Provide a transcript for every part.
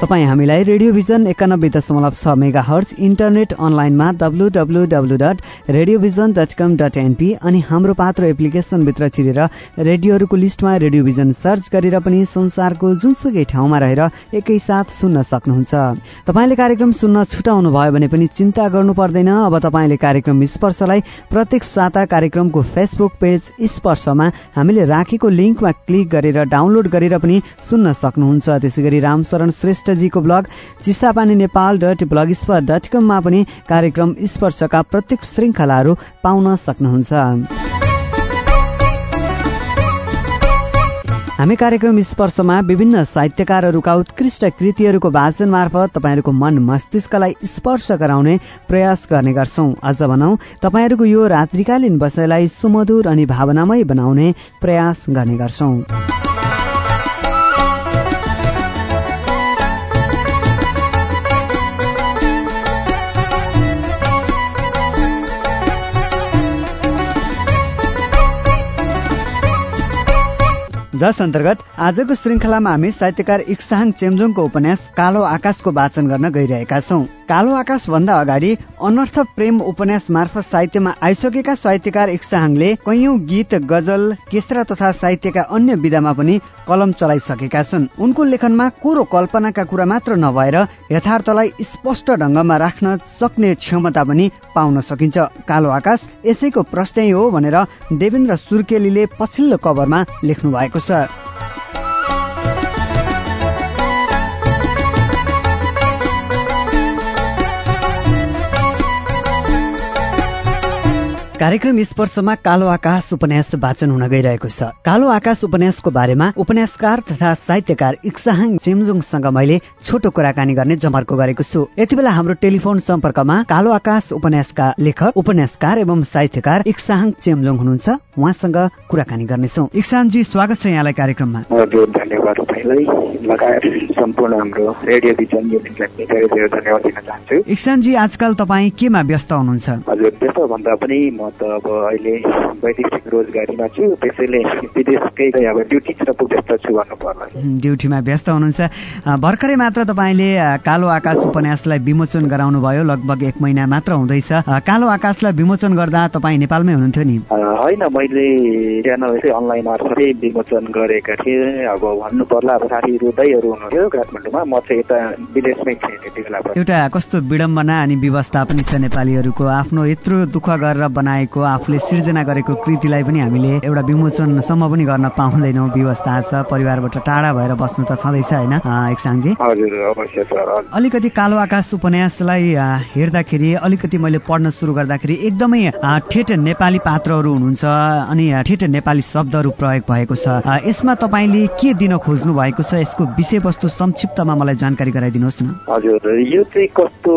तपाईँ हामीलाई radio Vision एकानब्बे दशमलव छ मेगा हर्च इन्टरनेट अनलाइनमा W W W dot Radio Vision dot com dot NP अनि हाम्रो पात्रो एप्लिकेसनभित्र छिरेर रेडियोहरूको लिस्टमा रेडियो भिजन सर्च गरेर पनि संसारको जुनसुकै ठाउँमा रहेर एकैसाथ सुन्न सक्नुहुन्छ। तपाईँले कार्यक्रम सुन्न छुटाउनु भयो भने पनि चिन्ता गर्नु पर्दैन। अब तपाईँले कार्यक्रम स्पर्शलाई प्रत्येक साता कार्यक्रमको फेसबुक पेज स्पर्शमा हामीले राखेको लिङ्कमा क्लिक गरेर डाउनलोड गरेर पनि सुन्न सक्नुहुन्छ। त्यसै गरी रामशरण श्रेष्ठ जीको blog Chisapani Nepal dot blog spot dot कममा पनि कार्यक्रम स्पर्शका प्रत्येक श्रृङ्खलाहरू पाउन सक्नुहुन्छ। हामी कार्यक्रम स्पर्शमा विभिन्न साहित्यकारहरूका उत्कृष्ट कृतिहरूको वाचन मार्फत तपाईँहरूको मन मस्तिष्कलाई स्पर्श गराउने प्रयास गर्ने गर्छौं। अझ भनौं तपाईँहरूको यो रात्रिकालीन बसाइलाई सुमधुर अनि भावनामय बनाउने प्रयास गर्ने गर्छौं। जस अन्तर्गत आजको श्रृङ्खलामा हामी साहित्यकार इक्साहाङ चेम्जोङको उपन्यास कालो आकाशको वाचन गर्न गइरहेका छौं। कालो आकाश भन्दा अगाडि अनर्थ प्रेम उपन्यास मार्फत साहित्यमा आइसकेका साहित्यकार इक्साहाङले कैयौं गीत गजल केसरा तथा साहित्यका अन्य विधामा पनि कलम चलाइसकेका छन्। उनको लेखनमा कोरो कल्पनाका कुरा मात्र नभएर यथार्थलाई स्पष्ट ढंगमा राख्न सक्ने क्षमता पनि पाउन सकिन्छ। कालो आकाश यसैको प्रश्नै हो भनेर देवेन्द्र सुर्केलीले पछिल्लो कभरमा लेख्नु भएको छ। set कार्यक्रम स्पर्शमा कालो आकाश उपन्यास वाचन हुन गइरहेको छ। कालो आकाश उपन्यासको बारेमा उपन्यासकार तथा साहित्यकार इक्साहाङ चेम्जुङसँग मैले छोटो कुराकानी गर्ने जमर्को गरेको छु। यति बेला हाम्रो टेलिफोन सम्पर्कमा कालो आकाश उपन्यासका लेखक उपन्यासकार एवं साहित्यकार इक्साहाङ चेम्जुङ हुनुहुन्छ। उहाँसँग कुराकानी गर्नेछौ। इक्साहाङजी स्वागत छ यहाँलाई कार्यक्रममा। धन्यवाद तपाईँलाई। लगायत सम्पूर्ण हाम्रो रेडियो भिजन युनिटलाई धेरै धेरै धन्यवाद दिन चाहन्छु। इक्सानजी आजकल तपाईँ केमा व्यस्त हुनुहुन्छ? हजुर व्यस्त भन्दा पनि म त अब अहिले वैदेशिक रोजगारीमा छु त्यसैले विदेशकै अब ड्युटीतिर व्यस्त छु भन्नु पर्ला। ड्युटीमा व्यस्त हुनुहुन्छ। भर्खरै मात्र तपाईँले कालो आकाश उपन्यासलाई विमोचन गराउनु भयो लगभग एक महिना मात्र हुँदैछ। कालो आकाशलाई विमोचन गर्दा तपाईँ नेपालमै हुनुहुन्थ्यो नि? होइन मैले अनलाइन मार्फतै विमोचन गरेका थिएँ। अब भन्नु पर्ला अब साथी हृदयहरू हुनुहुन्थ्यो काठमाडौँमा। म चाहिँ यता विदेशमै थिएँ त्यति बेला एउटा कस्तो विडम्बना अनि व्यवस्था पनि छ नेपालीहरूको। आफ्नो यत्रो दुःख गरेर बनाए बनाएको आफूले सिर्जना गरेको कृतिलाई पनि हामीले एउटा विमोचनसम्म पनि गर्न पाउँदैनौँ। व्यवस्था छ परिवारबाट टाढा भएर बस्नु त छँदैछ होइन? एकसाङजी। अलिकति कालो आकाश उपन्यासलाई हेर्दाखेरि अलिकति मैले पढ्न सुरु गर्दाखेरि एकदमै ठेट नेपाली पात्रहरू हुनुहुन्छ अनि ठेट नेपाली शब्दहरू प्रयोग भएको छ। यसमा तपाईँले के दिन खोज्नु भएको छ? यसको विषयवस्तु संक्षिप्तमा मलाई जानकारी गराइदिनुहोस् न। हजुर यो चाहिँ कस्तो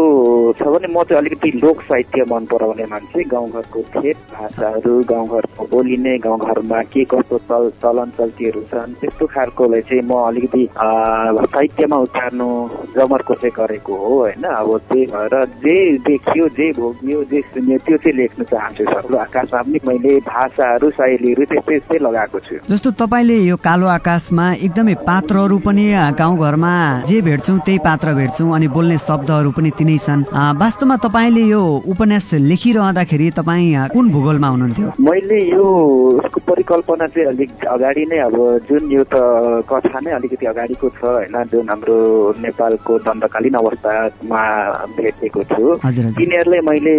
छ भने म चाहिँ अलिकति लोक साहित्य मन पराउने मान्छे गाउँघरको ठेट भाषाहरू गाउँघरमा बोलिने गाउँघरमा के कस्तो चल चलन चल्तीहरू छन् त्यस्तो खालकोलाई चाहिँ म अलिकति साहित्यमा उतार्नु कोसे गरेको हो होइन? अब त्यही भएर जे देखियो जे भोगियो जे सुन्यो त्यो चाहिँ लेख्न चाहन्छु सर। आकाशमा पनि मैले भाषाहरू शैलीहरू त्यस्तै त्यस्तै लगाएको छु। जस्तो तपाईँले यो कालो आकाशमा एकदमै पात्रहरू पनि गाउँघरमा जे भेट्छौँ त्यही पात्र भेट्छौँ अनि बोल्ने शब्दहरू पनि तिनै छन्। वास्तवमा तपाईँले यो उपन्यास लेखिरहँदाखेरि तपाईँ कुन भूगोलमा हुनुहुन्थ्यो? मैले यो उसको परिकल्पना चाहिँ अलिक अगाडि नै अब जुन यो त कथा नै अलिकति अगाडिको छ होइन? जुन हाम्रो नेपालको दण्डकालीन अवस्थामा भेटेको छु। तिनीहरूलाई मैले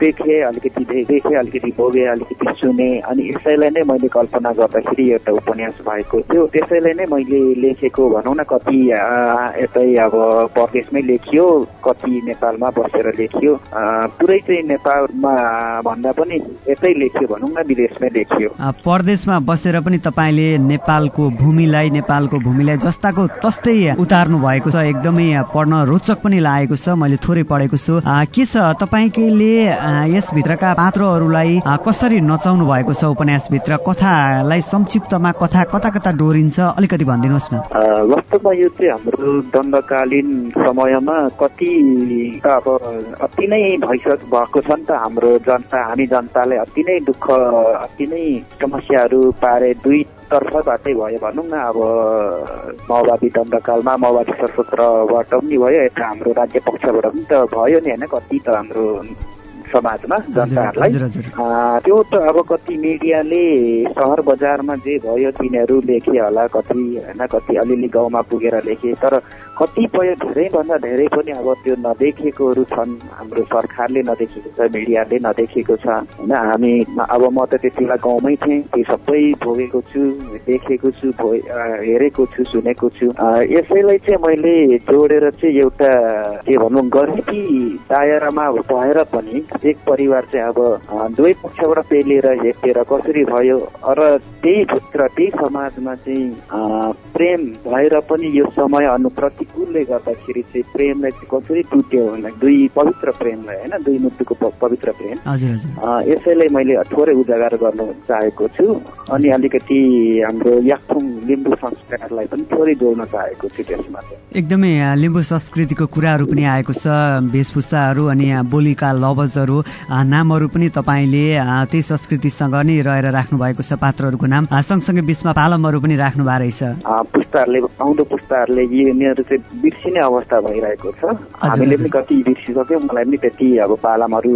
देखेँ अलिकति देखेँ अलिकति भोगेँ अलिकति सुने। अनि यसैलाई नै मैले कल्पना गर्दाखेरि एउटा उपन्यास भएको थियो। त्यसैलाई नै मैले लेखेको भनौँ न कति यतै अब परदेशमै लेखियो कति नेपालमा बसेर लेखियो। पुरै चाहिँ नेपालमा भन्दा पनि यतै लेखियो भनौँ न विदेशमै लेखियो। परदेशमा बसेर पनि तपाईँले नेपालको भूमिलाई नेपालको भूमिलाई जस्ताको तस्तै उतार्नु भएको छ। एकदमै पढ्न रोचक पनि लागेको छ मैले थोरै पढेको छु। के छ तपाईँले यसभित्रका पात्रहरूलाई कसरी नचाउनु भएको छ उपन्यासभित्र? कथालाई संक्षिप्तमा कथा कता कता डोरिन्छ? अलिकति भनिदिनुहोस् न। वास्तवमा यो चाहिँ हाम्रो दण्डकालीन समयमा कति अब अति नै भइसक भएको छ नि त हाम्रो जनता हामी जनताले अति नै दुःख अति नै समस्याहरू पारे दुई तर्फबाटै भयो। भनौँ न अब माओवादी दण्डकालमा माओवादी सशस्त्रबाट पनि भयो यता हाम्रो राज्य पक्षबाट पनि त भयो नि होइन कति त हाम्रो समाजमा जनताहरूलाई। त्यो त अब कति मिडियाले सहर बजारमा जे भयो तिनीहरू लेखे होला कति होइन कति अलिअलि गाउँमा पुगेर लेखे तर कतिपय धेरैभन्दा धेरै पनि अब त्यो नदेखेकोहरू छन् हाम्रो सरकारले नदेखेको छ मिडियाले नदेखेको छ होइन? हामी अब म त त्यति बेला गाउँमै थिएँ त्यो सबै भोगेको छु देखेको छु हेरेको छु सुनेको छु। यसैलाई चाहिँ मैले जोडेर चाहिँ एउटा के भनौँ गरिबी दायरामा भएर पनि एक परिवार चाहिँ अब दुवै पक्षबाट पेलेर हेपेर कसरी भयो र त्यही भित्र त्यही समाजमा चाहिँ प्रेम भएर पनि यो समय अनु प्रतिकूलले गर्दाखेरि चाहिँ प्रेमलाई चाहिँ कसरी टुट्यो भने दुई पवित्र प्रेमलाई होइन? दुई मुटुको पवित्र प्रेम। हजुर हजुर। अँ, यसैले मैले थोरै उजागर गर्न चाहेको छु। अनि अलिकति हाम्रो याक्थुङ लिम्बू संस्कारलाई पनि थोरै जोड्न चाहेको छु त्यसमा एकदमै लिम्बू संस्कृतिको कुराहरू पनि आएको छ। वेशभूषाहरू अनि बोलीका लवजहरू नामहरू पनि तपाईँले त्यही संस्कृतिसँग नै रहेर राख्नु भएको छ। पात्रहरूको नाम। सँगसँगै बिचमा पालमहरू पनि राख्नु भएको रहेछ पुस्ताहरूले आउँदो पुस्ताहरूले यिनीहरू चाहिँ बिर्सिने अवस्था भइरहेको छ। हामीले पनि कति बिर्सिसक्यौँ मलाई पनि त्यति अब पालामहरू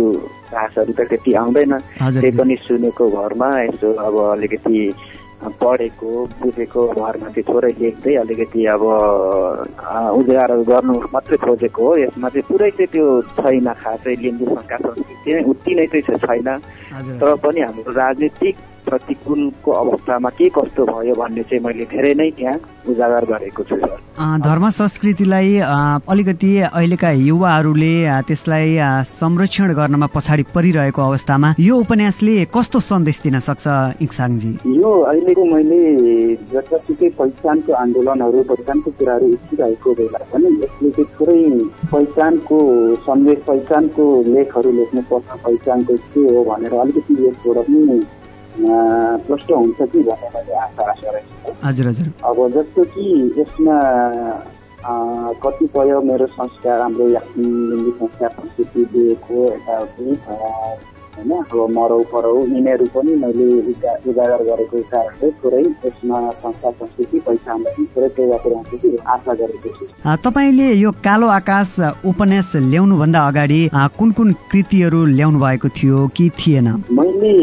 भाषाहरू त त्यति आउँदैन। त्यही पनि सुनेको घरमा यसो अब अलिकति पढेको बुझेको घरमा चाहिँ थोरै लेख्दै अलिकति अब उजागर गर्नु मात्रै खोजेको हो। यसमा चाहिँ पुरै चाहिँ त्यो छैन खासै लिम्बू संस्कार संस्कृति नै उति नै चाहिँ छैन। तर पनि हाम्रो राजनीतिक प्रतिकूलको अवस्थामा के कस्तो भयो भन्ने चाहिँ मैले धेरै नै त्यहाँ उजागर गरेको छु सर। धर्म संस्कृतिलाई अलिकति अहिलेका युवाहरूले त्यसलाई संरक्षण गर्नमा पछाडि परिरहेको अवस्थामा यो उपन्यासले कस्तो सन्देश दिन सक्छ इक्साङजी? यो अहिलेको मैले जतासुकै पहिचानको आन्दोलनहरू पहिचानको कुराहरू उठिरहेको बेला पनि यसले चाहिँ थोरै पहिचानको सन्देश पहिचानको लेखहरू लेख्नुपर्छ पहिचानको के हो भनेर अलिकति यसबाट पनि प्रष्ट हुन्छ कि भन्ने मैले आशा छ हजुर हजुर। अब जस्तो कि यसमा कतिपय मेरो संस्कार हाम्रो याक्सिङ संस्कार संस्कृति दिएको यताउति होइन? अब मरौ परौ यिनीहरू पनि मैले उजा उजागर गरेको कारणले थोरै यसमा संस्कार संस्कृति पहिचानलाई पनि थोरै टेवा पुऱ्याउँछु कि आशा गरेको छु। तपाईँले यो कालो आकाश उपन्यास ल्याउनुभन्दा अगाडि कुन कुन कृतिहरू ल्याउनु भएको थियो कि थिएन? मैले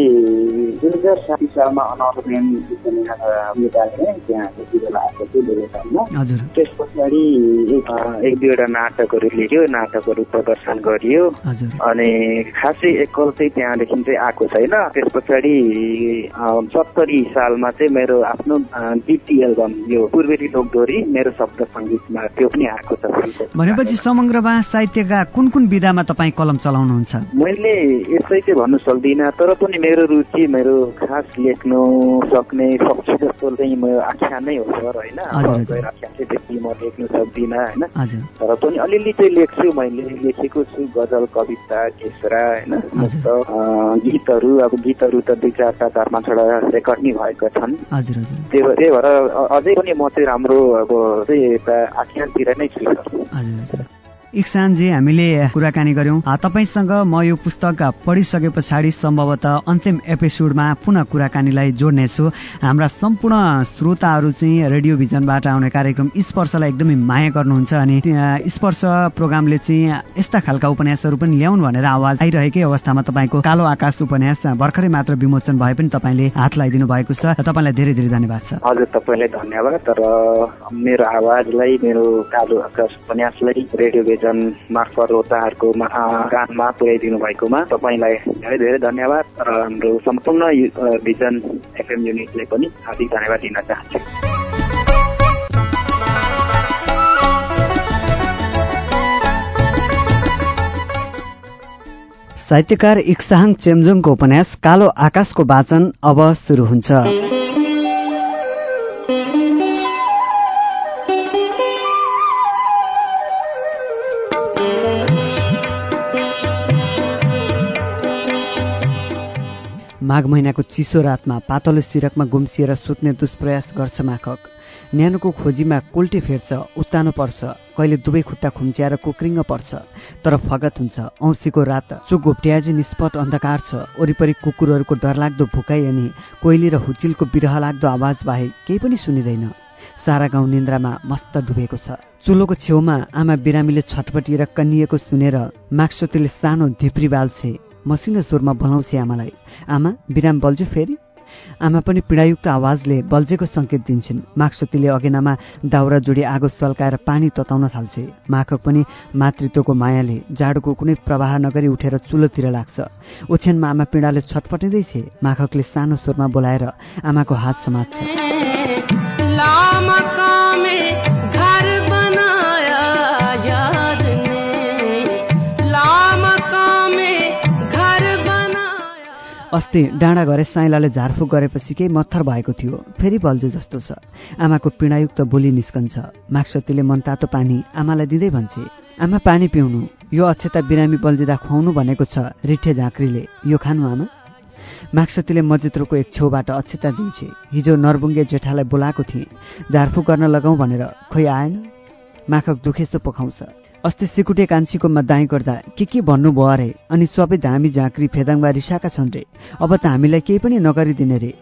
दुई हजार साठी सालमा अनर्मेन उपन्यास निकालेँ त्यहाँ त्यति बेला आएको थियो बेलुकामा हजुर त्यस पछाडि एक दुईवटा नाटकहरू लेख्यो नाटकहरू प्रदर्शन गरियो अनि खासै एकल चाहिँ त्यहाँदेखि चाहिँ आएको छैन त्यस पछाडि सत्तरी सालमा चाहिँ मेरो आफ्नो बिटी एल्बम यो पूर्वेली लोकडोरी मेरो शब्द सङ्गीतमा त्यो पनि आएको छ भनेपछि समग्रमा साहित्यका कुन कुन विधामा तपाईँ कलम चलाउनुहुन्छ मैले यसै चाहिँ भन्नु सक्दिनँ तर पनि मेरो रुचि मेरो खास लेख्नु सक्ने सक्छु जस्तो चाहिँ म आख्यान नै हो सर होइन? आख्यान चाहिँ त्यति म लेख्नु सक्दिनँ होइन? तर पनि अलिअलि चाहिँ लेख्छु मैले। लेखेको छु गजल कविता केसरा होइन? गीतहरू। अब गीतहरू त दुई चारवटा चार पाँचवटा रेकर्ड नै भएका छन्। त्यही भएर त्यही भएर अझै पनि म चाहिँ राम्रो अब चाहिँ आख्यानतिर नै छु सर। इक्सानजी हामीले कुराकानी गऱ्यौँ। तपाईँसँग म यो पुस्तक पढिसके पछाडि सम्भवतः अन्तिम एपिसोडमा पुनः कुराकानीलाई जोड्नेछु। हाम्रा सम्पूर्ण श्रोताहरू चाहिँ रेडियो भिजनबाट आउने कार्यक्रम स्पर्शलाई एकदमै माया गर्नुहुन्छ अनि स्पर्श प्रोग्रामले चाहिँ यस्ता खालका उपन्यासहरू पनि ल्याउनु भनेर आवाज आइरहेकै अवस्थामा तपाईँको कालो आकाश उपन्यास भर्खरै मात्र विमोचन भए पनि तपाईँले हात लगाइदिनु भएको छ। तपाईँलाई धेरै धेरै धन्यवाद छ। हजुर तपाईँलाई धन्यवाद। तर मेरो आवाजलाई मेरो कालो आकाश उपन्यासलाई रेडियो भिजन मार्फत आ, कानमा पुर्याइदिनु भएकोमा तपाईँलाई धेरै धेरै धन्यवाद र हाम्रो सम्पूर्ण भिजन एफएम युनिटले पनि हार्दिक धन्यवाद दिन चाहन्छु। साहित्यकार इक्साहाङ चेम्जोङको उपन्यास कालो आकाशको वाचन अब सुरु हुन्छ। माघ महिनाको चिसो रातमा पातलो सिरकमा गुम्सिएर सुत्ने दुष्प्रयास गर्छ माखक। न्यानोको खोजीमा कोल्टे फेर्छ उत्तानो पर्छ कहिले दुवै खुट्टा खुम्च्याएर कुक्रिङ्ग पर्छ तर फगत हुन्छ औँसीको रात चोक घोप्ट्याजी निष्पट अन्धकार छ वरिपरि कुकुरहरूको डरलाग्दो भुकाइ अनि कोइली र हुचिलको बिरह लाग्दो आवाज बाहेक केही पनि सुनिँदैन। सारा गाउँ निन्द्रामा मस्त डुबेको छ। चुलोको छेउमा आमा बिरामीले छटपटिएर कन्निएको सुनेर माक्सोतीले सानो धिप्री बाल्छे। मसिनो स्वरमा बोलाउँछे आमालाई। आमा बिराम बल्झ्यो फेरि? आमा पनि पीडायुक्त आवाजले बल्झेको सङ्केत दिन्छन्। माक्सतीले अगेनामा दाउरा जोडी आगो सल्काएर पानी तताउन थाल्छे। माखक पनि मातृत्वको मायाले जाडोको कुनै प्रवाह नगरी उठेर चुलोतिर लाग्छ। ओछ्यानमा आमा पीडाले छटपटिँदैछे। माखकले सानो स्वरमा बोलाएर आमाको हात समात्छ। अस्ति डाँडा घरे साइलाले झारफुक गरेपछि केही मत्थर भएको थियो। फेरि बल्झो जस्तो छ। आमाको पीडायुक्त बोली निस्कन्छ। माक्सतीले मनतातो पानी आमालाई दिँदै भन्छे आमा पानी पिउनु। यो अक्षता बिरामी बल्झिँदा खुवाउनु भनेको छ रिठे झाँक्रीले। यो खानु आमा? माक्सतीले मजित्रोको एक छेउबाट अक्षता दिन्छे। हिजो नरबुङ्गे जेठालाई बोलाएको थिएँ। झारफुक गर्न लगाउँ भनेर खोइ आएन? माखक दुखेस्तो पखाउँछ। अस्ति सिकुटे कान्छीकोमा दाइँ गर्दा के के भन्नुभयो अरे? अनि सबै धामी झाँक्री फेदाङमा रिसाएका छन् रे। अब त हामीलाई केही पनि नगरिदिने रे।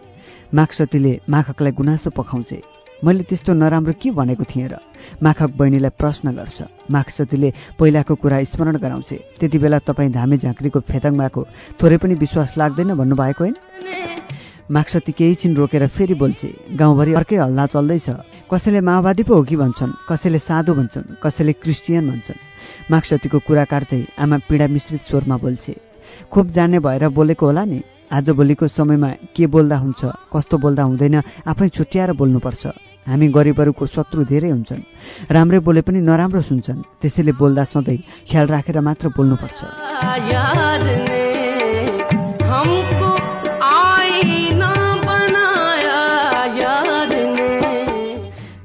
माखसतीले माखकलाई गुनासो पखाउँछे। मैले त्यस्तो नराम्रो के भनेको थिएँ र? माखक बहिनीलाई प्रश्न गर्छ। माखसतीले पहिलाको कुरा स्मरण गराउँछे। त्यति बेला तपाईँ धामी झाँक्रीको फेदाङमाको थोरै पनि विश्वास लाग्दैन भन्नुभएको होइन? माक्सती केही छिन रोकेर फेरि बोल्छे गाउँभरि अर्कै हल्ला चल्दैछ। कसैले माओवादी पो हो कि भन्छन् कसैले साधु भन्छन् कसैले क्रिस्चियन भन्छन्? माक्सतीको कुरा काट्दै आमा पीडा मिश्रित स्वरमा बोल्छे। खोप जान्ने भएर बोलेको होला नि। आजभोलिको समयमा के बोल्दा हुन्छ कस्तो बोल्दा हुँदैन आफै छुट्याएर बोल्नुपर्छ। हामी गरिबहरूको शत्रु धेरै हुन्छन्। राम्रै बोले पनि नराम्रो सुन्छन्। त्यसैले बोल्दा सधैँ ख्याल राखेर मात्र बोल्नुपर्छ।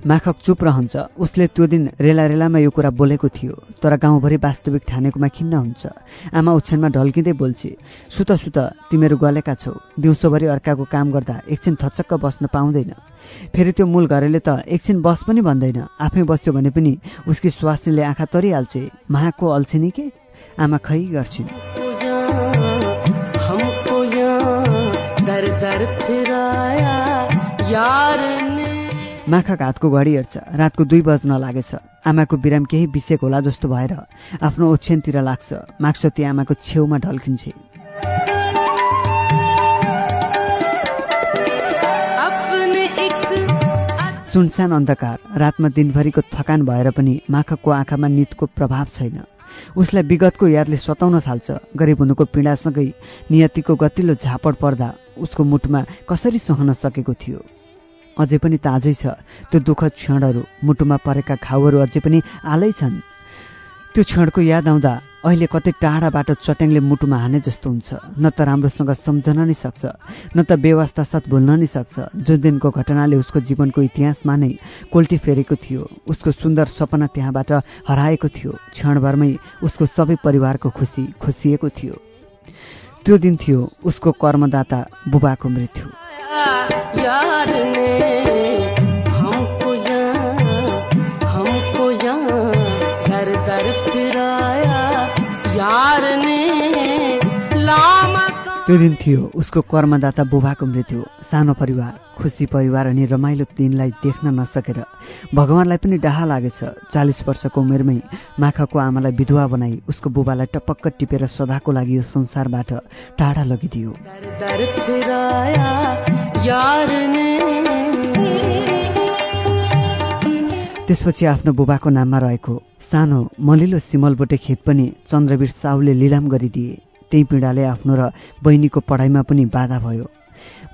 माखक चुप रहन्छ। उसले त्यो दिन रेला रेलामा यो कुरा बोलेको थियो तर गाउँभरि वास्तविक ठानेकोमा खिन्न हुन्छ। आमा ओछ्यानमा ढल्किँदै बोल्छे सुत सुत तिमीहरू गलेका छौ। दिउँसोभरि अर्काको काम गर्दा एकछिन थचक्क बस्न पाउँदैन। फेरि त्यो मूल घरेले त एकछिन बस पनि भन्दैन। आफै बस्यो भने पनि उसकी स्वास्नीले आँखा तरिहाल्छे महाको अल्छिनी के? आमा खै गर्छिन्? यार ने माखक हातको घडी हेर्छ रातको दुई बज्न लागेछ। आमाको बिराम केही बिसेको होला जस्तो भएर आफ्नो ओछ्यानतिर लाग्छ। माक्सती आमाको छेउमा ढल्किन्छे। सुनसान अन्धकार रातमा दिनभरिको थकान भएर पनि माखकको आँखामा नितको प्रभाव छैन। उसलाई विगतको यादले सताउन थाल्छ। गरिब हुनुको पीडासँगै नियतिको गतिलो झापड पर्दा उसको मुटुमा कसरी सहन सकेको थियो? अझै पनि ताजै छ। त्यो दुःखद क्षणहरू मुटुमा परेका घाउहरू अझै पनि आलै छन्। त्यो क्षणको याद आउँदा अहिले कतै टाढाबाट चट्याङले मुटुमा हाने जस्तो हुन्छ। न त राम्रोसँग सम्झन नै सक्छ न त व्यवस्था साथ भुल्न नै सक्छ। जुन दिनको घटनाले उसको जीवनको इतिहासमा नै कोल्टी फेरेको थियो उसको सुन्दर सपना त्यहाँबाट हराएको थियो। क्षणभरमै उसको सबै परिवारको खुसी खुसिएको थियो। त्यो दिन थियो उसको कर्मदाता बुबाको मृत्यु। यार ने हमको यहाँ हमको यहाँ दर दर फिराया। यार ने लामा त्यो दिन थियो उसको कर्मदाता बुबाको मृत्यु। सानो परिवार खुसी परिवार अनि रमाइलो दिनलाई देख्न नसकेर भगवान्लाई पनि डाहा लागेछ। चालिस वर्षको उमेरमै माखाको आमालाई विधवा बनाई उसको बुबालाई टपक्क टिपेर सदाको लागि यो संसारबाट टाढा लगिदियो। त्यसपछि आफ्नो बुबाको नाममा रहेको सानो मलिलो सिमलबोटे खेत पनि चन्द्रवीर साहुले लिलाम गरिदिए। त्यही पीडाले आफ्नो र बहिनीको पढाइमा पनि बाधा भयो।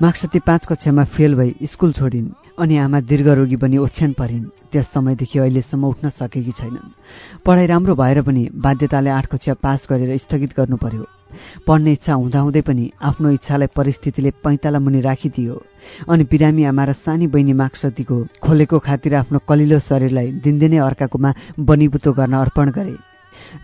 मार्क्सती पाँच कक्षामा फेल भई स्कुल छोडिन्। अनि आमा दीर्घरोगी बनी ओछ्यान परिन्। त्यस समयदेखि अहिलेसम्म उठ्न सकेकी छैनन्। पढाइ राम्रो भएर पनि बाध्यताले आठ कक्षा पास गरेर स्थगित गर्नु पर्यो पढ्ने इच्छा हुँदाहुँदै पनि आफ्नो इच्छालाई परिस्थितिले पैँताला मुनि राखिदियो। अनि बिरामी आमा र सानी बहिनी माक्सतीको खोलेको खातिर आफ्नो कलिलो शरीरलाई दिनदिनै अर्काकोमा बनिबुतो गर्न अर्पण गरे।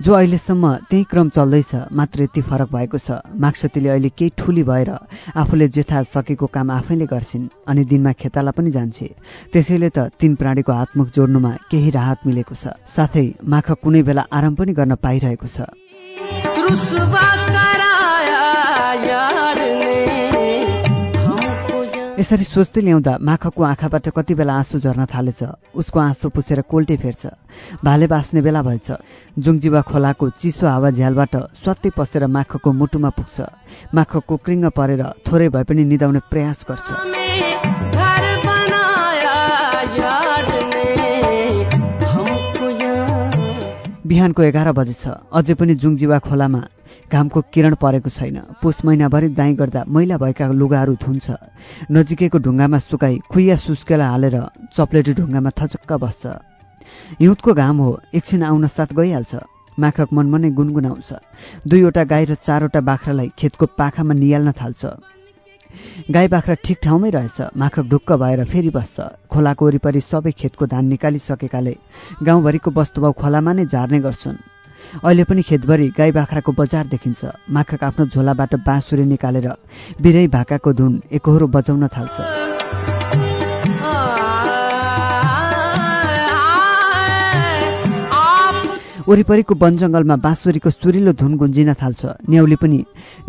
जो अहिलेसम्म त्यही क्रम चल्दैछ मात्र यति फरक भएको छ। माक्सतीले अहिले केही ठुली भएर आफूले जेथा सकेको काम आफैले गर्छिन् अनि दिनमा खेताला पनि जान्छे। त्यसैले त तीन प्राणीको हातमुख जोड्नुमा केही राहत मिलेको छ। साथै माख कुनै बेला आराम पनि गर्न पाइरहेको छ। यसरी सोच्दै ल्याउँदा माखको आँखाबाट कति बेला आँसु झर्न थालेछ उसको आँसु पुछेर कोल्टे फेर्छ भाले बाँच्ने बेला भएछ। जुङजीवा खोलाको चिसो हावा झ्यालबाट स्वात्तै पसेर माखको मुटुमा पुग्छ। माख कुक्रिङ्ग परेर थोरै भए पनि निदाउने प्रयास गर्छ। बिहानको एघार बजे छ अझै पनि जुङजीवा खोलामा घामको किरण परेको छैन। पुस महिनाभरि दाइँ गर्दा मैला भएका लुगाहरू धुन्छ। नजिकैको ढुङ्गामा सुकाई खुइया सुस्केला हालेर चप्लेटी ढुङ्गामा थचक्क बस्छ। हिउँदको घाम हो एकछिन आउन साथ गइहाल्छ। माखक मनमनै गुनगुनाउँछ। दुईवटा गाई र चारवटा बाख्रालाई खेतको पाखामा निहाल्न थाल्छ। गाई बाख्रा ठिक ठाउँमै रहेछ। माखक ढुक्क भएर फेरि बस्छ। खोलाको वरिपरि सबै खेतको धान निकालिसकेकाले गाउँभरिको वस्तुभाउ खोलामा नै झार्ने गर्छन्। अहिले पनि खेतभरि गाई बाख्राको बजार देखिन्छ। माखक आफ्नो झोलाबाट बाँसुरी निकालेर बिरै भाकाको धुन एकहोरो बजाउन थाल्छ। वरिपरिको वन जङ्गलमा बाँसुरीको सुरिलो धुन गुन्जिन थाल्छ। न्याउली पनि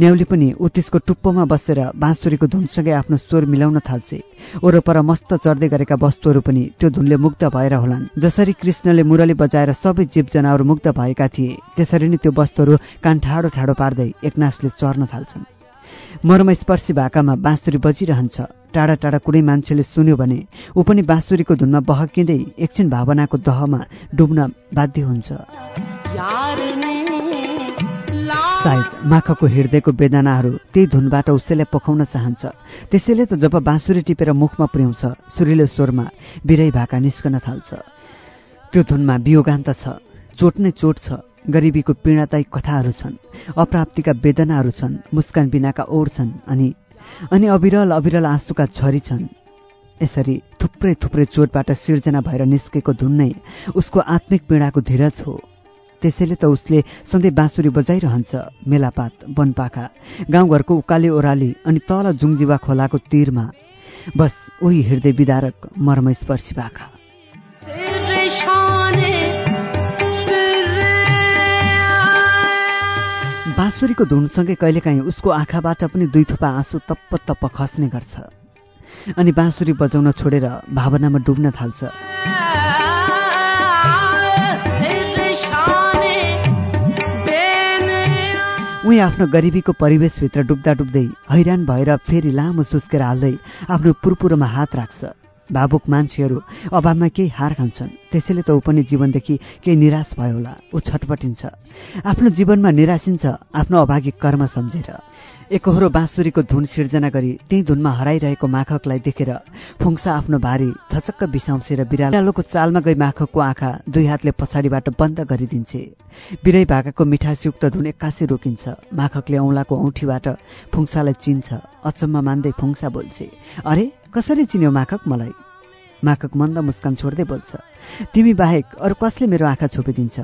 न्याउली पनि उत्तिसको टुप्पोमा बसेर बाँसुरीको धुनसँगै आफ्नो स्वर मिलाउन थाल्छे। वरपर मस्त चढ्दै गरेका वस्तुहरू पनि त्यो धुनले मुग्ध भएर होलान्। जसरी कृष्णले मुरली बजाएर सबै जीव जनावर मुग्ध भएका थिए त्यसरी नै त्यो वस्तुहरू कान ठाडो ठाडो पार्दै एकनासले चर्न थाल्छन्। मर्मस्पर्शी भाकामा बाँसुरी बजिरहन्छ। टाढा टाढा कुनै मान्छेले सुन्यो भने ऊ पनि बाँसुरीको धुनमा बहकिँदै एकछिन भावनाको दहमा डुब्न बाध्य हुन्छ। सायद माखको हृदयको वेदनाहरू त्यही धुनबाट उसैलाई पखाउन चाहन्छ। त्यसैले त जब बाँसुरी टिपेर मुखमा पुर्याउँछ सुरिलो स्वरमा बिरै भाका निस्कन थाल्छ। त्यो धुनमा वियोगान्त छ चोट नै चोट छ। गरिबीको पीडादायी कथाहरू छन् अप्राप्तिका वेदनाहरू छन् मुस्कान बिनाका ओर छन् अनि अनि अविरल अविरल आँसुका झरी छन्। यसरी थुप्रै थुप्रै चोटबाट सिर्जना भएर निस्केको धुन नै उसको आत्मिक पीडाको धीरज हो। त्यसैले त उसले सधैँ बाँसुरी बजाइरहन्छ मेलापात वनपाखा गाउँघरको उकाली ओह्राली अनि तल जुङजीवा खोलाको तीरमा। बस उही हृदय विदारक मर्मस्पर्शी भाका बाँसुरीको धुनसँगै कहिलेकाहीँ उसको आँखाबाट पनि दुई थोपा आँसु तप्प तप्प खस्ने गर्छ। अनि बाँसुरी बजाउन छोडेर भावनामा डुब्न थाल्छ। उही आफ्नो गरिबीको परिवेशभित्र डुब्दा डुब्दै हैरान भएर फेरि लामो सुस्केर हाल्दै आफ्नो पुरपुरोमा हात राख्छ। भावुक मान्छेहरू अभावमा केही हार खान्छन्। त्यसैले त ऊ पनि जीवनदेखि केही निराश भयो होला। ऊ छटपटिन्छ। आफ्नो जीवनमा निराशिन्छ। आफ्नो अभागी कर्म सम्झेर। एकहोरो बाँसुरीको धुन सिर्जना गरी त्यही धुनमा हराइरहेको माखकलाई देखेर फुङ्सा आफ्नो भारी थचक्क बिसाउँछे र बिरालोको चालमा गई माखकको आँखा दुई हातले पछाडिबाट बन्द गरिदिन्छे। बिरै भाकाको मिठासयुक्त धुन एक्कासी रोकिन्छ। माखकले औँलाको औँठीबाट फुङ्सालाई चिन्छ। अचम्म मान्दै फुङ्सा बोल्छे अरे कसरी चिन्यो माखक मलाई? माखक मन्द मुस्कान छोड्दै बोल्छ तिमी बाहेक अरू कसले मेरो आँखा छोपिदिन्छ?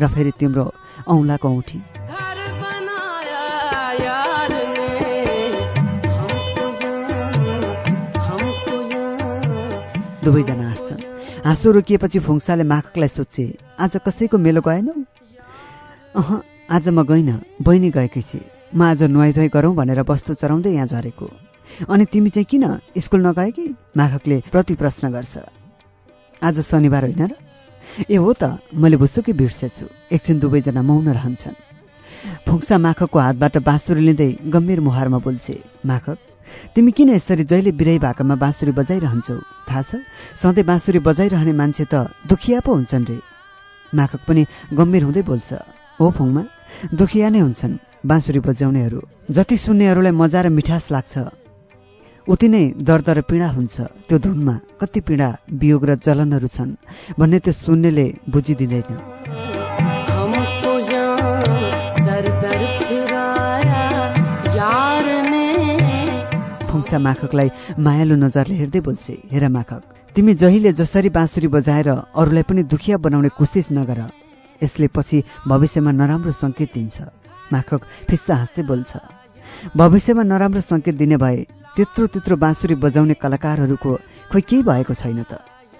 र फेरि तिम्रो औँलाको औँठी। दुवैजना हाँस्छन् हाँसो रोकिएपछि फुङसाले माखकलाई सोध्छे आज कसैको मेलो गएनौ? अह आज म गइनँ बहिनी गएकै छि। म आज नुहाइधुवाइ गरौँ भनेर वस्तु चराउँदै यहाँ झरेको। अनि तिमी चाहिँ किन स्कुल नगए कि? माखकले प्रति प्रश्न गर्छ। आज शनिबार होइन र? ए हो त मैले भुसुकै बिर्सेछु एकछिन दुवैजना मौन रहन्छन्। फुक्सा माखकको हातबाट बाँसुरी लिँदै गम्भीर मुहारमा बोल्छे माखक तिमी किन यसरी जहिले बिराई भाकामा बाँसुरी बजाइरहन्छौ? थाहा छ सधैँ बाँसुरी बजाइरहने मान्छे त दुखिया पो हुन्छन् रे। माखक पनि गम्भीर हुँदै बोल्छ हो फुङमा दुखिया नै हुन्छन् बाँसुरी बजाउनेहरू। जति सुन्नेहरूलाई मजा र मिठास लाग्छ उति नै दर्द र पीडा हुन्छ। त्यो धुनमा कति पीडा वियोग र जलनहरू छन् भन्ने त्यो सुन्नेले बुझिदिँदैन। फुङ्सा माखकलाई मायालु नजरले हेर्दै बोल्छे हेर माखक तिमी जहिले जसरी बाँसुरी बजाएर अरूलाई पनि दुखिया बनाउने कोसिस नगर। यसले पछि भविष्यमा नराम्रो सङ्केत दिन्छ। माखक फिस्सा हाँस्दै बोल्छ। भविष्यमा नराम्रो सङ्केत दिने भए त्यत्रो त्यत्रो बाँसुरी बजाउने कलाकारहरूको खोइ केही भएको छैन त।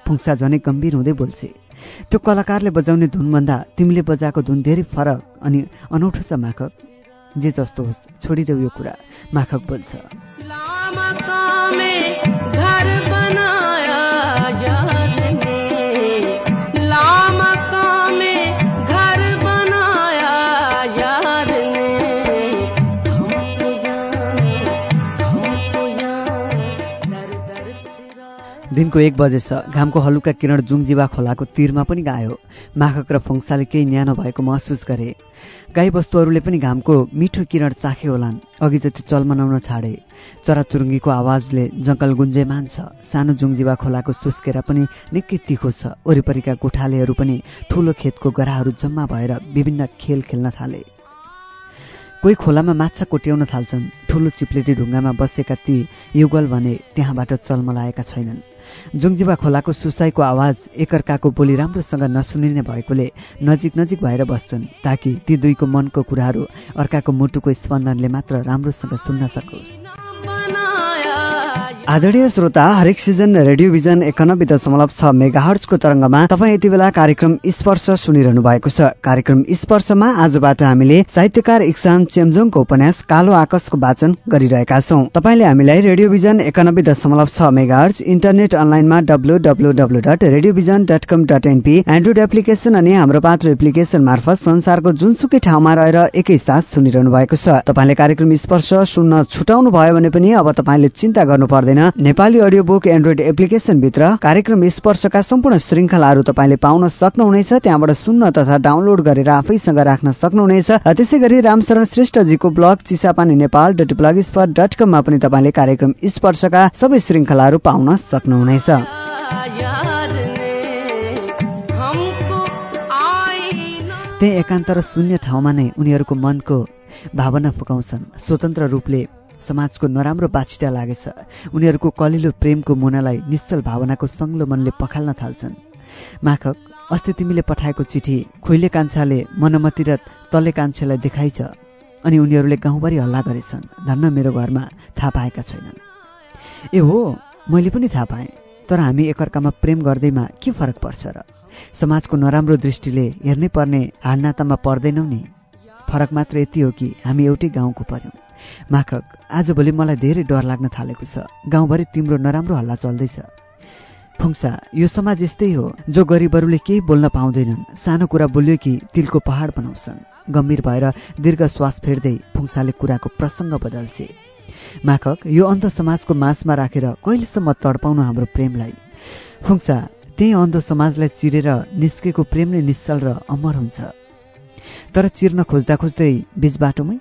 फुङ्सा झनै गम्भीर हुँदै बोल्छे त्यो कलाकारले बजाउने धुनभन्दा तिमीले बजाएको धुन धेरै फरक अनि अनौठो छ माखक। जे जस्तो होस् छोडिदेऊ यो कुरा माखक बोल्छ। दिनको एक बजेछ घामको हलुका किरण जुङजीवा खोलाको तीरमा पनि गायो। माखक र फुङसाले केही न्यानो भएको महसुस गरे। गाई बस्तुहरूले पनि घामको मिठो किरण चाखे होलान्। अघि जति चलमनाउन छाडे चराचुरुङ्गीको आवाजले जङ्गल गुन्जेमान छ सानो जुङजीवा खोलाको सुस्केरा पनि निकै तिखो छ। वरिपरिका गोठालेहरू पनि ठुलो खेतको गराहरू जम्मा भएर विभिन्न खेल खेल्न थाले। कोही खोलामा माछा कोट्याउन थाल्छन्। ठुलो चिप्लेटी ढुङ्गामा बसेका ती युगल भने त्यहाँबाट चल्मलाएका छैनन्। जुङजीवा खोलाको सुसाइको आवाज एकअर्काको बोली राम्रोसँग नसुनिने भएकोले नजिक नजिक भएर बस्छन् ताकि ती दुईको मनको कुराहरू अर्काको मुटुको स्पन्दनले मात्र राम्रोसँग सुन्न सकोस्। आदरणीय श्रोता हरेक सिजन रेडियो भिजन एकानब्बे दशमलव छ मेगा हर्चको तरङ्गमा तपाईँ यति बेला कार्यक्रम स्पर्श सुनिरहनु भएको छ। कार्यक्रम स्पर्शमा आजबाट हामीले साहित्यकार इक्सान चेम्जोङको उपन्यास कालो आकाशको वाचन गरिरहेका छौँ। तपाईँले हामीलाई रेडियो भिजन एकानब्बे दशमलव छ मेगा हर्च इन्टरनेट अनलाइनमा W W W dot Radio Vision dot com dot NP Android application अनि हाम्रो पात्र एप्लिकेसन मार्फत संसारको जुनसुकै ठाउँमा रहेर एकैसाथ सुनिरहनु भएको छ। तपाईँले कार्यक्रम स्पर्श सुन्न छुटाउनु भयो भने पनि अब तपाईँले चिन्ता गर्नु पर्दैन। नेपाली अडियो बुक एन्ड्रोइड एप्लिकेसनभित्र कार्यक्रम स्पर्शका सम्पूर्ण श्रृङ्खलाहरू तपाईँले पाउन सक्नुहुनेछ त्यहाँबाट सुन्न तथा डाउनलोड गरेर आफैसँग राख्न सक्नुहुनेछ। त्यसै गरी Ramsharan श्रेष्ठजीको blog Chisapani Nepal dot blog spot dot कममा पनि तपाईँले कार्यक्रम स्पर्शका सबै श्रृङ्खलाहरू पाउन सक्नुहुनेछ। त्यही एकान्त र शून्य ठाउँमा नै उनीहरूको मनको भावना फुकाउँछन्। स्वतन्त्र रूपले समाजको नराम्रो बाछिटा लागेछ। उनीहरूको कलिलो प्रेमको मुनालाई निश्चल भावनाको सङ्लो मनले पखाल्न थाल्छन्। माखक अस्ति तिमीले पठाएको चिठी खुइले कान्छाले मनमती तले कान्छालाई देखाइछ अनि उनीहरूले गाउँभरि हल्ला गरेछन्। धन्न मेरो घरमा थाहा पाएका छैनन्। ए हो मैले पनि थाहा पाएँ तर हामी एकअर्कामा प्रेम गर्दैमा के फरक पर्छ र? समाजको नराम्रो दृष्टिले हेर्नै पर्ने हाडनातामा पर्दैनौ नि। फरक मात्र यति हो कि हामी एउटै गाउँको पर्यौँ। माखक आजभोलि मलाई धेरै डर लाग्न थालेको छ। गाउँभरि तिम्रो नराम्रो हल्ला चल्दैछ। फुङ्सा यो समाज यस्तै हो जो गरिबहरूले केही बोल्न पाउँदैनन्। सानो कुरा बोल्यो कि तिलको पहाड बनाउँछन्। गम्भीर भएर दीर्घ श्वास फेर्दै फुङ्साले कुराको प्रसङ्ग बदल्छे। माखक यो अन्ध समाजको मासमा राखेर कहिलेसम्म तडपाउनु हाम्रो प्रेमलाई? फुङ्सा त्यही अन्ध समाजलाई चिरेर निस्केको प्रेम नै निश्चल र अमर हुन्छ। तर चिर्न खोज्दा खोज्दै बीच बाटोमै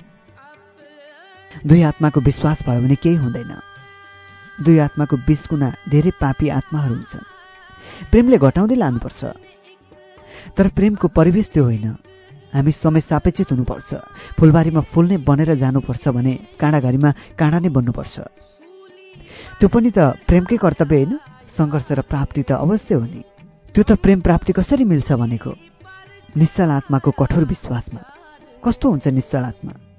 दुई आत्माको विश्वास भयो भने केही हुँदैन। दुई आत्माको बिस धेरै पापी आत्माहरू हुन्छन्। प्रेमले घटाउँदै लानुपर्छ। तर प्रेमको परिवेश त्यो होइन। हामी समय सापेक्षित हुनुपर्छ। फुलबारीमा फुल नै बनेर जानुपर्छ भने काँडाघारीमा काँडा नै बन्नुपर्छ। त्यो पनि त प्रेमकै कर्तव्य होइन। सङ्घर्ष र प्राप्ति त अवश्य हो नि। त्यो त प्रेम प्राप्ति कसरी मिल्छ भनेको? निश्चल आत्माको कठोर विश्वासमा। कस्तो हुन्छ निश्चल आत्मा?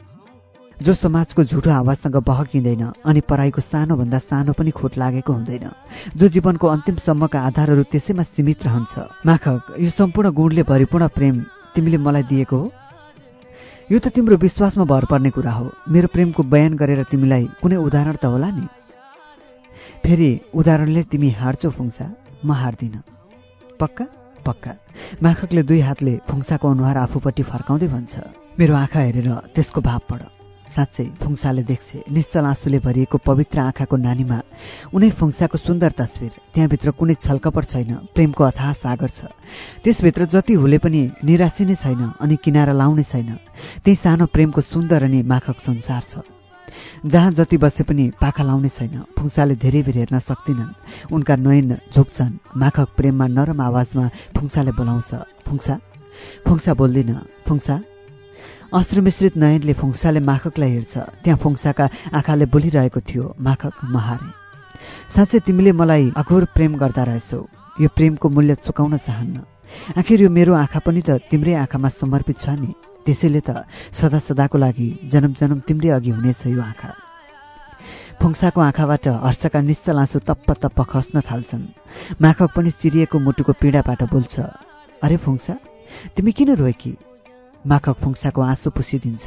जो समाजको झुठो आवाजसँग बहकिँदैन अनि पराईको सानोभन्दा सानो पनि खोट लागेको हुँदैन। जो जीवनको अन्तिमसम्मका आधारहरू त्यसैमा सीमित रहन्छ। माखक यो सम्पूर्ण गुणले भरिपूर्ण प्रेम तिमीले मलाई दिएको हो? यो त तिम्रो विश्वासमा भर पर्ने कुरा हो। मेरो प्रेमको बयान गरेर तिमीलाई कुनै उदाहरण त होला नि? फेरि उदाहरणले तिमी हार्छौ फुङ्सा म हार्दिन। पक्का? पक्का। माखकले दुई हातले फुङ्साको अनुहार आफूपट्टि फर्काउँदै भन्छ। मेरो आँखा हेरेर त्यसको भाव पढ। साँच्चै फुङ्साले देख्छे। निश्चल आँसुले भरिएको पवित्र आँखाको नानीमा। उनै फुङ्साको सुन्दर तस्विर। त्यहाँभित्र कुनै छलकपट छैन। प्रेमको अथाह सागर छ। त्यसभित्र जति हुले पनि निराशी नै छैन अनि किनारा लाउने छैन। त्यही सानो प्रेमको सुन्दर अनि माखक संसार छ। जहाँ जति बसे पनि पाखा लाउने छैन। फुङ्साले धेरै बेर हेर्न सक्दिनन्। उनका नयन झोक्छन्। माखक प्रेममा नरम आवाजमा फुङ्साले बोलाउँछ। फुङ्सा फुङ्सा बोल्दिन। फुङ्सा अश्रु मिश्रित नयनले फुङ्साले माखकलाई हेर्छ। त्यहाँ फुङ्साका आँखाले बोलिरहेको थियो माखक महारे साँच्चै तिमीले मलाई अघोर प्रेम गर्दा रहेछौ। यो प्रेमको मूल्य चुकाउन चाहन्न। आखिर यो मेरो आँखा पनि त तिम्रै आँखामा समर्पित छ नि। त्यसैले त सदा सदाको लागि जन्म जन्म तिम्रै अघि हुनेछ यो आँखा। फुङ्साको आँखाबाट हर्षका निश्चल आँसु तप्प तप्प खस्न थाल्छन्। माखक पनि चिरिएको मुटुको पीडाबाट बोल्छ अरे फुङ्सा तिमी किन रोएकी? माखक फुङ्साको आँसु पुसिदिन्छ।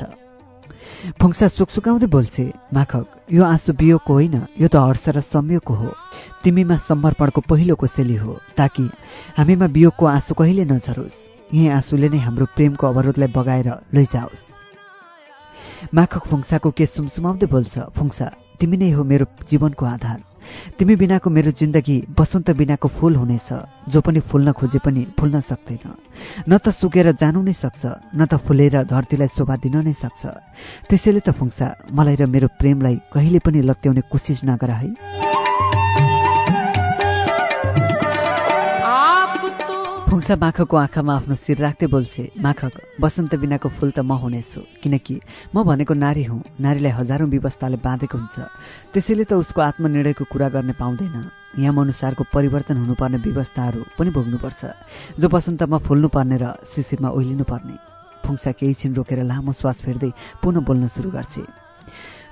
फुङ्सा सुकसुकाउँदै बोल्छे माखक यो आँसु बियोको होइन यो त हर्ष र संयोगको हो। तिमीमा समर्पणको पहिलो कोसेली हो ताकि हामीमा बियोगको आँसु कहिले नझरोस्। यही आँसुले नै हाम्रो प्रेमको अवरोधलाई बगाएर लैजाओस्। माखक फुङ्साको के सुमसुमाउँदै बोल्छ फुङ्सा तिमी नै हो मेरो जीवनको आधार। तिमी बिनाको मेरो जिन्दगी बसन्त बिनाको फुल हुनेछ जो पनि फुल्न खोजे पनि फुल्न सक्दैन। न त सुकेर जानु नै सक्छ न त फुलेर धरतीलाई शोभा दिन नै सक्छ। त्यसैले त फुङ्सा मलाई र मेरो प्रेमलाई कहिले पनि लत्याउने कोसिस नगर है। फुङ्सा माखकको आँखामा आफ्नो शिर राख्दै बोल्छे माखक बसन्त बिनाको फुल त म हुनेछु किनकि म भनेको नारी हुँ नारीलाई हजारौँ व्यवस्थाले बाँधेको हुन्छ। त्यसैले त उसको आत्मनिर्णयको कुरा गर्ने पाउँदैन। यम अनुसारको परिवर्तन हुनुपर्ने व्यवस्थाहरू पनि भोग्नुपर्छ। जो बसन्तमा फुल्नुपर्ने र शिशिरमा ओइलिनु पर्ने फुङ्सा केही छिन रोकेर लामो श्वास फेर्दै पुनः बोल्न सुरु गर्छे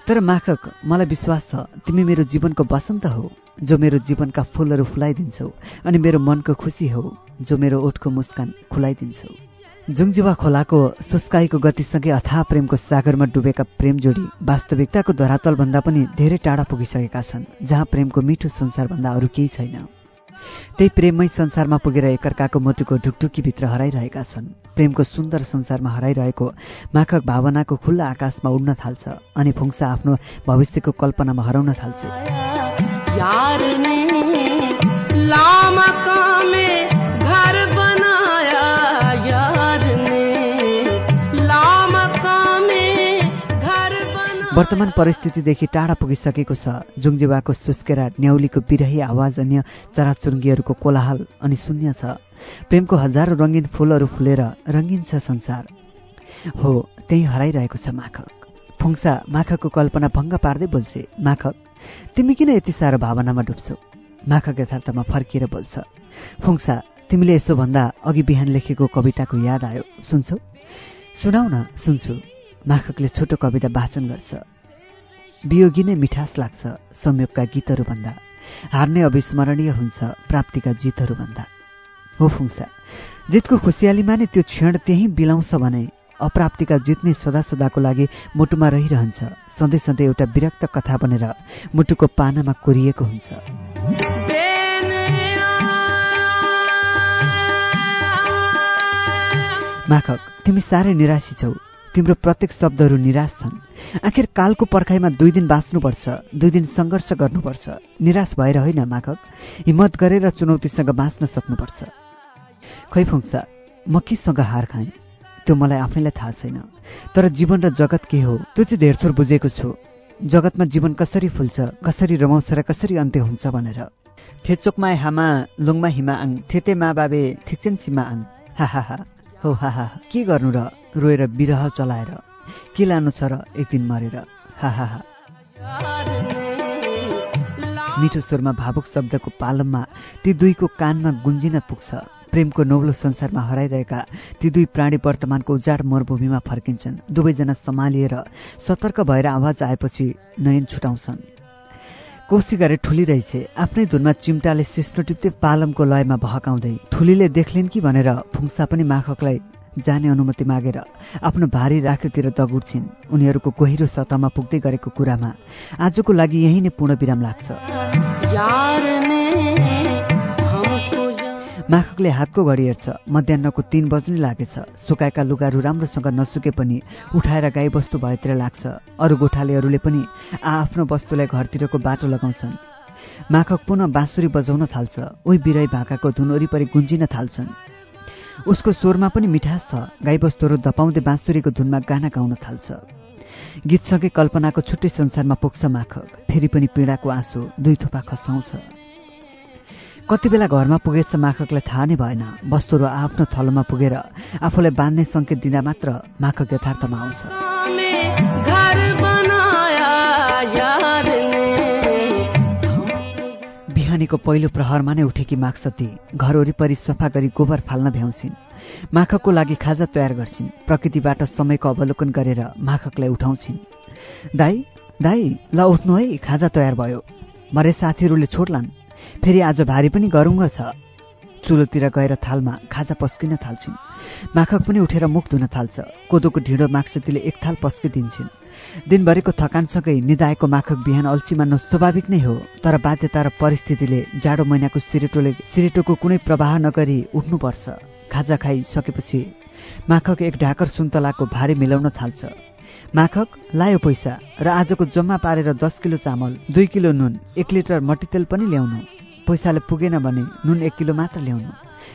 तर माखक मलाई विश्वास छ तिमी मेरो जीवनको बसन्त हो जो मेरो जीवनका फुलहरू फुलाइदिन्छौ अनि मेरो मनको खुसी हो जो मेरो ओठको मुस्कान खुलाइदिन्छौ। जुङजिवा खोलाको सुस्काईको गतिसँगै अथाह प्रेमको सागरमा डुबेका प्रेम जोडी वास्तविकताको धरातलभन्दा पनि धेरै टाढा पुगिसकेका छन् जहाँ प्रेमको मिठो संसारभन्दा अरू केही छैन। त्यही प्रेममै संसारमा पुगेर एकअर्काको मुटुको ढुकढुकीभित्र हराइरहेका छन्। प्रेमको सुन्दर संसारमा हराइरहेको माखक भावनाको खुल्ला आकाशमा उड्न थाल्छ अनि फुङ्सा आफ्नो भविष्यको कल्पनामा हराउन थाल्छ। वर्तमान परिस्थितिदेखि टाढा पुगिसकेको छ जुङजेवाको सुस्केरा न्याउलीको बिरही आवाज अन्य चराचुरुङ्गीहरूको कोलाहल अनि शून्य छ। प्रेमको हजारौँ रङ्गीन फुलहरू फुलेर रङ्गीन छ संसार। हो त्यही हराइरहेको छ माखक। फुङ्सा माखकको कल्पना भङ्ग पार्दै बोल्छे माखक तिमी किन यति साह्रो भावनामा डुब्छौ? माखक यथार्थमा फर्किएर बोल्छ। फुङ्सा तिमीले यसो भन्दा अघि बिहान लेखेको कविताको याद आयो सुन्छौ? सुनाउ न सुन्छु। माखकले छोटो कविता वाचन गर्छ। वियोगी नै मिठास लाग्छ संयोगका गीतहरू भन्दा हार्ने अविस्मरणीय हुन्छ प्राप्तिका जितहरू भन्दा हो फुङ्सा जितको खुसियालीमा नै त्यो क्षण त्यहीँ बिलाउँछ भने अप्राप्तिका जित नै सदा सदाको लागि मुटुमा रहिरहन्छ। सधैँ सधैँ एउटा विरक्त कथा बनेर मुटुको पानामा कोरिएको हुन्छ। माखक तिमी साह्रै निराशी छौ। तिम्रो प्रत्येक शब्दहरू निराश छन्। आखिर कालको पर्खाइमा दुई दिन बाँच्नुपर्छ दुई दिन सङ्घर्ष गर्नुपर्छ। निराश भएर होइन माखक हिम्मत गरेर चुनौतीसँग बाँच्न सक्नुपर्छ। खै फुङ्सा म केसँग हार खाएँ? त्यो मलाई आफैलाई थाहा छैन। तर जीवन र जगत के हो? त्यो चाहिँ धेरथोर बुझेको छु। जगतमा जीवन कसरी फुल्छ कसरी रमाउँछ र कसरी अन्त्य हुन्छ भनेर। थेचोकमा हामा लुङमा हिमा आङ थेते मा बाबे ठिक्छन् सीमा आङ हा हा। हो हा हा हा। के गर्नु र? रोएर बिरह चलाएर के लानु छ र एक दिन मरेर? हा हा हा। मिठो स्वरमा भावुक शब्दको पालममा ती दुईको कानमा गुन्जिन पुग्छ। प्रेमको नौलो संसारमा हराइरहेका ती दुई प्राणी वर्तमानको उजाड मरुभूमिमा फर्किन्छन्। दुवैजना सम्हालिएर सतर्क भएर आवाज आएपछि नयन छुटाउँछन्। कोसी गरे ठुली रहेछ आफ्नै धुनमा चिम्टाले सिस्नो टिप्ते पालमको लयमा भहकाउँदै ठुलीले देख्लिन् कि भनेर फुङ्सा पनि माखकलाई जाने अनुमति मागेर आफ्नो भारी राखेतिर दगुड्छिन् उनीहरूको गहिरो सतहमा पुग्दै गरेको कुरामा आजको लागि यही नै पूर्ण विराम लाग्छ। माखकले हातको घडी हेर्छ। मध्याहको तीन बज्नै लागेछ। सुकाएका लुगाहरू राम्रोसँग नसुके पनि उठाएर गाईबस्तु भएतिर लाग्छ। अरू गोठालेहरूले पनि आआफ्नो वस्तुलाई घरतिरको बाटो लगाउँछन्। माखक पुनः बाँसुरी बजाउन थाल्छ। उही बिराई भाकाको धुन वरिपरि गुन्जिन थाल्छन्। उसको स्वरमा पनि मिठास छ। गाईबस्तुहरू धपाउँदै बाँसुरीको धुनमा गाना गाउन थाल्छ। गीतसँगै कल्पनाको छुट्टै संसारमा पुग्छ माखक। फेरि पनि पीडाको आँसु दुई थोपा खसाउँछ। कति बेला घरमा पुगेछ माखकलाई थाहा नै भएन। वस्तुहरू आफ्नो थलोमा पुगेर आफूलाई बाँध्ने सङ्केत दिँदा मात्र माखक यथार्थमा आउँछ। बिहानीको पहिलो प्रहरमा नै उठेकी माक्सती घर वरिपरि सफा गरी गोबर फाल्न भ्याउँछिन्। माखकको लागि खाजा तयार गर्छिन्। प्रकृतिबाट समयको अवलोकन गरेर माखकलाई उठाउँछिन्। दाई दाई ल उठ्नु है खाजा तयार भयो। मरे साथीहरूले छोड्लान्। फेरि आज भारी पनि गरुङ्ग छ। चुलोतिर गएर थालमा खाजा पस्किन थाल्छिन्। माखक पनि उठेर मुख धुन थाल्छ। कोदोको ढिँडो माक्सतीले एक थाल पस्किदिन्छन्। दिनभरिको थकानसँगै निदाएको माखक बिहान अल्छी मान्न स्वाभाविक नै हो तर बाध्यता र परिस्थितिले जाडो महिनाको सिरेटोले सिरेटोको कुनै प्रवाह नगरी उठ्नुपर्छ। खाजा खाइसकेपछि माखक एक ढाकर सुन्तलाको भारी मिलाउन थाल्छ। माखक लायो पैसा र आजको जम्मा पारेर दस किलो चामल दुई किलो नुन एक लिटर मट्टीतेल पनि ल्याउनु। पैसाले पुगेन भने नुन एक किलो मात्र ल्याउनु।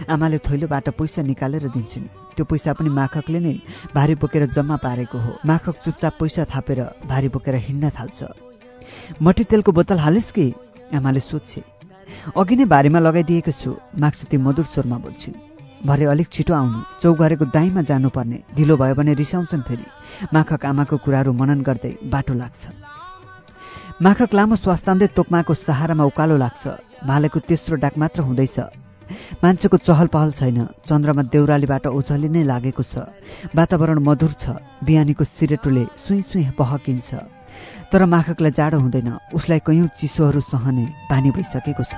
आमाले थैलोबाट पैसा निकालेर दिन्छन्। त्यो पैसा पनि माखकले नै भारी बोकेर जम्मा पारेको हो। माखक चुपचाप पैसा थापेर भारी बोकेर हिँड्न थाल्छ। मट्टी तेलको बोतल हालिस् कि? आमाले सोध्छे। अघि नै भारीमा लगाइदिएको छु। माक्सती मधुर स्वरमा बोल्छिन् भरे अलिक छिटो आउनु। चौघरेको दाईँमा जानुपर्ने। ढिलो भयो भने रिसाउँछन् फेरि। माखक आमाको कुराहरू मनन गर्दै बाटो लाग्छ। माखक लामो स्वास्थान्दै तोकमाको सहारामा उकालो लाग्छ। भालेको तेस्रो डाक मात्र हुँदैछ। मान्छेको चहल पहल छैन। चन्द्रमा देउरालीबाट ओझली नै लागेको छ। वातावरण मधुर छ। बिहानीको सिरेटोले सुई सुई बहकिन्छ तर माखकलाई जाडो हुँदैन। उसलाई कैयौँ चिसोहरू सहने बानी भइसकेको छ।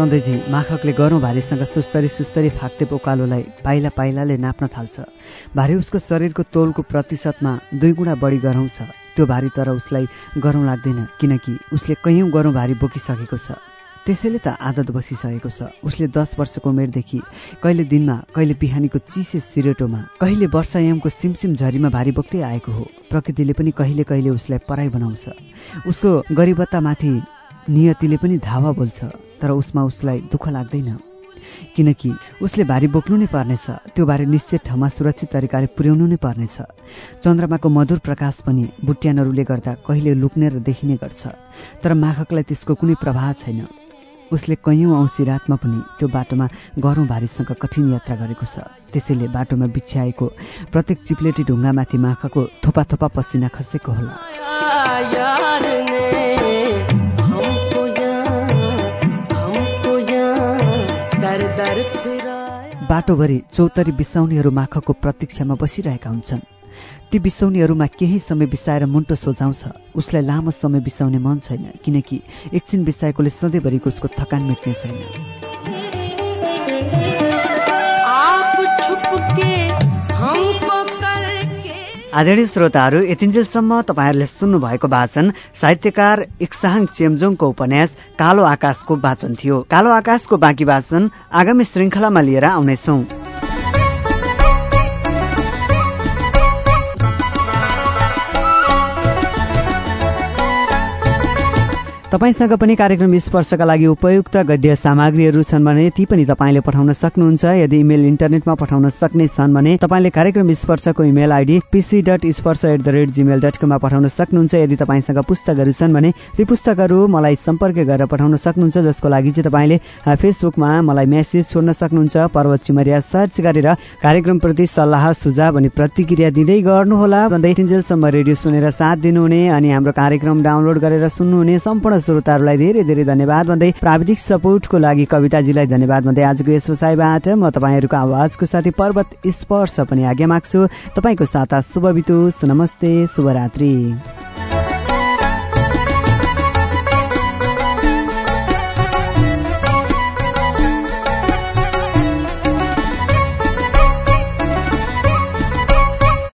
सधैँ झै माखकले गरौँ भारीसँग सुस्तरी सुस्तरी फाक्ते उकालोलाई पाइला पाइलाले नाप्न थाल्छ। भारी उसको शरीरको तोलको प्रतिशतमा दुई गुणा बढी गरौँ छ त्यो भारी तर उसलाई गरौँ लाग्दैन किनकि उसले कैयौँ गरौँ भारी बोकिसकेको छ। त्यसैले त आदत बसिसकेको छ। उसले दस वर्षको उमेरदेखि कहिले दिनमा कहिले बिहानीको चिसे सिरेटोमा कहिले वर्षायामको सिमसिम झरीमा भारी बोक्दै आएको हो। प्रकृतिले पनि कहिले कहिले उसलाई पराई बनाउँछ। उसको गरिबत्तामाथि नियतिले पनि धावा बोल्छ तर उसमा उसलाई दुःख लाग्दैन। किनकि उसले भारी बोक्नु नै पर्नेछ त्यो भारी निश्चित ठाउँमा सुरक्षित तरिकाले पुर्याउनु नै पर्नेछ। चन्द्रमाको मधुर प्रकाश पनि बुट्यानहरूले गर्दा कहिले लुक्ने र देखिने गर्छ तर माखकलाई त्यसको कुनै प्रभाव छैन। उसले कैयौँ औँसी रातमा पनि त्यो बाटोमा गरौँ भारीसँग कठिन यात्रा गरेको छ। त्यसैले बाटोमा बिछ्याएको प्रत्येक चिप्लेटी ढुङ्गामाथि माखको थोपा थोपा पसिना खसेको होला। बाटोभरि चौतरी बिसाउनेहरू माखको प्रतीक्षामा बसिरहेका हुन्छन्। ती बिसाउनेहरूमा केही समय बिसाएर मुन्टो सोझाउँछ। उसलाई लामो समय बिसाउने मन छैन किनकि एकछिन बिसाएकोले सधैँभरिको उसको थकान मेट्ने छैन। आदरणीय श्रोताहरू यतिन्जेलसम्म तपाईँहरूले सुन्नुभएको वाचन साहित्यकार इक्साहाङ चेम्जोङको उपन्यास कालो आकाशको वाचन थियो। कालो आकाशको बाँकी वाचन आगामी श्रृङ्खलामा लिएर आउनेछौँ। तपाईँसँग पनि कार्यक्रम स्पर्शका लागि उपयुक्त गद्य सामग्रीहरू छन् भने ती पनि तपाईँले पठाउन सक्नुहुन्छ। यदि इमेल इन्टरनेटमा पठाउन सक्ने छन् भने तपाईँले कार्यक्रम स्पर्शको email ID PC dot Sparsh at the rate Gmail dot कममा पठाउन सक्नुहुन्छ। यदि तपाईँसँग पुस्तकहरू छन् भने ती पुस्तकहरू मलाई सम्पर्क गरेर पठाउन सक्नुहुन्छ जसको लागि चाहिँ तपाईँले फेसबुकमा मलाई मेसेज छोड्न सक्नुहुन्छ। पर्वत चिमरिया सर्च गरेर कार्यक्रमप्रति सल्लाह सुझाव अनि प्रतिक्रिया दिँदै गर्नुहोला। भन्दै तिनजेलसम्म रेडियो सुनेर साथ दिनुहुने अनि हाम्रो कार्यक्रम डाउनलोड गरेर सुन्नुहुने। सम्पूर्ण श्रोताहरूलाई धेरै धेरै धन्यवाद भन्दै प्राविधिक सपोर्टको लागि कविताजीलाई धन्यवाद भन्दै आजको यस वसाइबाट म तपाईँहरूको आवाजको साथी पर्वत स्पर्श पनि आज्ञा माग्छु। तपाईँको साता शुभ बितोस्। नमस्ते शुभरात्रि।